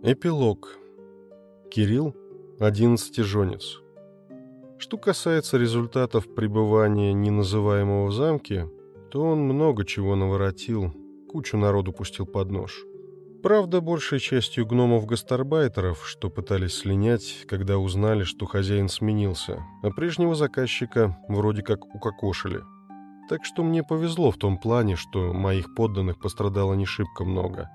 Эпилог. Кирилл – одиннадцатиженец. Что касается результатов пребывания неназываемого в замке, то он много чего наворотил, кучу народу пустил под нож. Правда, большей частью гномов-гастарбайтеров, что пытались слинять, когда узнали, что хозяин сменился, а прежнего заказчика вроде как укокошили. Так что мне повезло в том плане, что моих подданных пострадало не шибко много.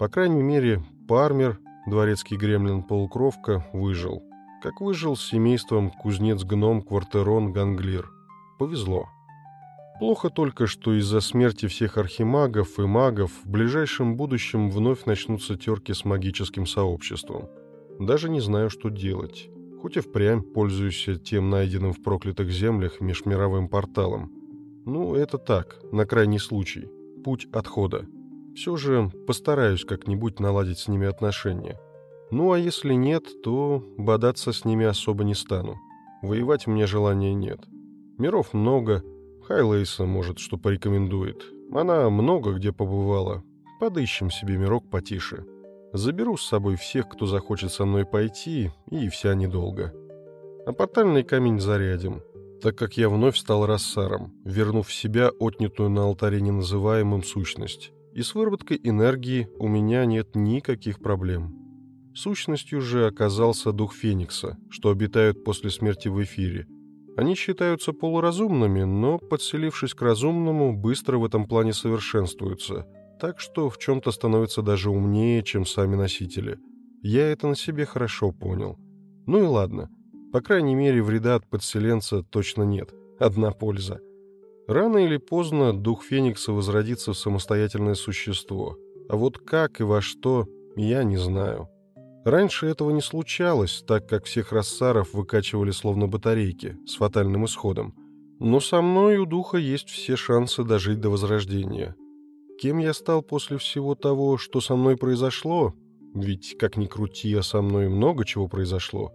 По крайней мере, Пармер, дворецкий гремлин-полукровка, выжил. Как выжил с семейством кузнец-гном Квартерон Ганглир. Повезло. Плохо только, что из-за смерти всех архимагов и магов в ближайшем будущем вновь начнутся терки с магическим сообществом. Даже не знаю, что делать. Хоть и впрямь пользуюсь тем найденным в проклятых землях межмировым порталом. Ну, это так, на крайний случай. Путь отхода. Все же постараюсь как-нибудь наладить с ними отношения. Ну, а если нет, то бодаться с ними особо не стану. Воевать мне желания нет. Миров много — Хайлейса, может, что порекомендует. Она много где побывала. Подыщем себе мирок потише. Заберу с собой всех, кто захочет со мной пойти, и вся недолго. А портальный камень зарядим, так как я вновь стал рассаром, вернув себя отнятую на алтаре неназываемым сущность. И с выработкой энергии у меня нет никаких проблем. Сущностью же оказался дух Феникса, что обитают после смерти в эфире – они считаются полуразумными, но, подселившись к разумному, быстро в этом плане совершенствуются, так что в чем-то становятся даже умнее, чем сами носители. Я это на себе хорошо понял. Ну и ладно. По крайней мере, вреда от подселенца точно нет. Одна польза. Рано или поздно дух Феникса возродится в самостоятельное существо. А вот как и во что, я не знаю. Раньше этого не случалось, так как всех рассаров выкачивали словно батарейки, с фатальным исходом. Но со мной у духа есть все шансы дожить до возрождения. Кем я стал после всего того, что со мной произошло? Ведь, как ни крути, а со мной много чего произошло.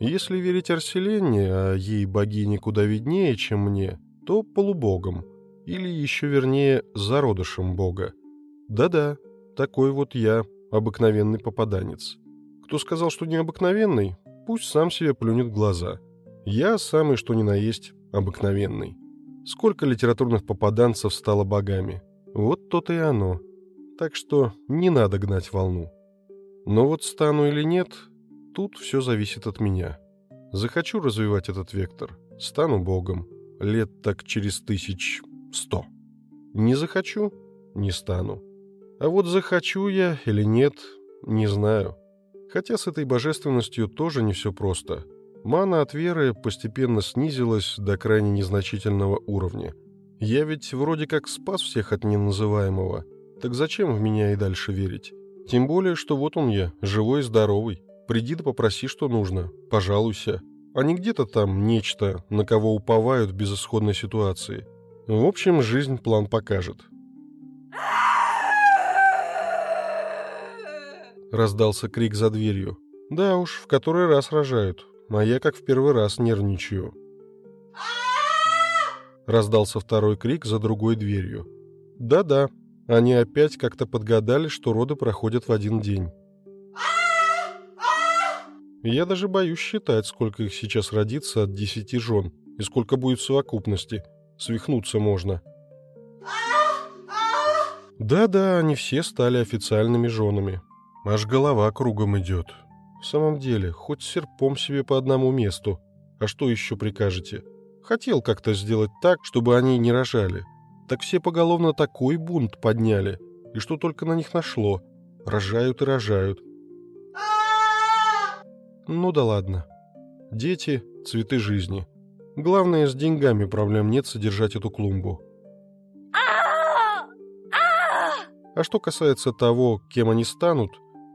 Если верить Арселене, а ей богине куда виднее, чем мне, то полубогом, или еще вернее зародышем бога. Да-да, такой вот я, обыкновенный попаданец. Кто сказал, что необыкновенный, пусть сам себе плюнет глаза. Я самый что ни на есть обыкновенный. Сколько литературных попаданцев стало богами. Вот то-то и оно. Так что не надо гнать волну. Но вот стану или нет, тут все зависит от меня. Захочу развивать этот вектор, стану богом. Лет так через тысяч сто. Не захочу — не стану. А вот захочу я или нет — не знаю. Хотя с этой божественностью тоже не все просто. Мана от веры постепенно снизилась до крайне незначительного уровня. Я ведь вроде как спас всех от неназываемого. Так зачем в меня и дальше верить? Тем более, что вот он я, живой и здоровый. Приди да попроси, что нужно. Пожалуйся. А не где-то там нечто, на кого уповают в безысходной ситуации. В общем, жизнь план покажет. Раздался крик за дверью. Да уж, в который раз рожают. А я как в первый раз нервничаю. Раздался второй крик за другой дверью. Да-да, они опять как-то подгадали, что роды проходят в один день. Я даже боюсь считать, сколько их сейчас родится от десяти жен и сколько будет в совокупности. Свихнуться можно. Да-да, они все стали официальными женами. Аж голова кругом идет. В самом деле, хоть серпом себе по одному месту. А что еще прикажете? Хотел как-то сделать так, чтобы они не рожали. Так все поголовно такой бунт подняли. И что только на них нашло. Рожают и рожают. Ну да ладно. Дети — цветы жизни. Главное, с деньгами проблем нет содержать эту клумбу. А что касается того, кем они станут,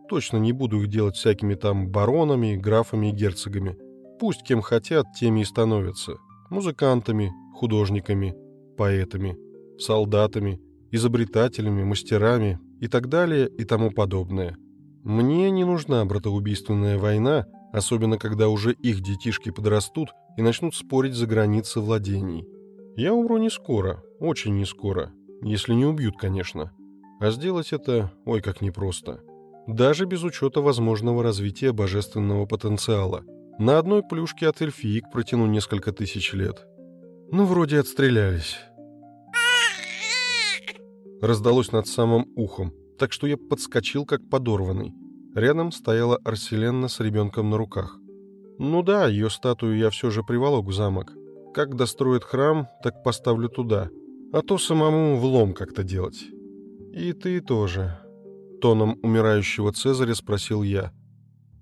Точно не буду их делать всякими там баронами, графами и герцогами. Пусть кем хотят, теми и становятся. Музыкантами, художниками, поэтами, солдатами, изобретателями, мастерами и так далее и тому подобное. Мне не нужна братоубийственная война, особенно когда уже их детишки подрастут и начнут спорить за границы владений. Я умру не скоро, очень не скоро, если не убьют, конечно. А сделать это, ой, как непросто. даже без учета возможного развития божественного потенциала. На одной плюшке от эльфиек протяну несколько тысяч лет. Ну, вроде отстрелялись. Раздалось над самым ухом, так что я подскочил, как подорванный. Рядом стояла Арселенна с ребенком на руках. Ну да, ее статую я все же приволок в замок. Как достроят храм, так поставлю туда. А то самому влом как-то делать. И ты тоже. Тоном умирающего Цезаря спросил я.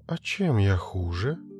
А чем я хуже? —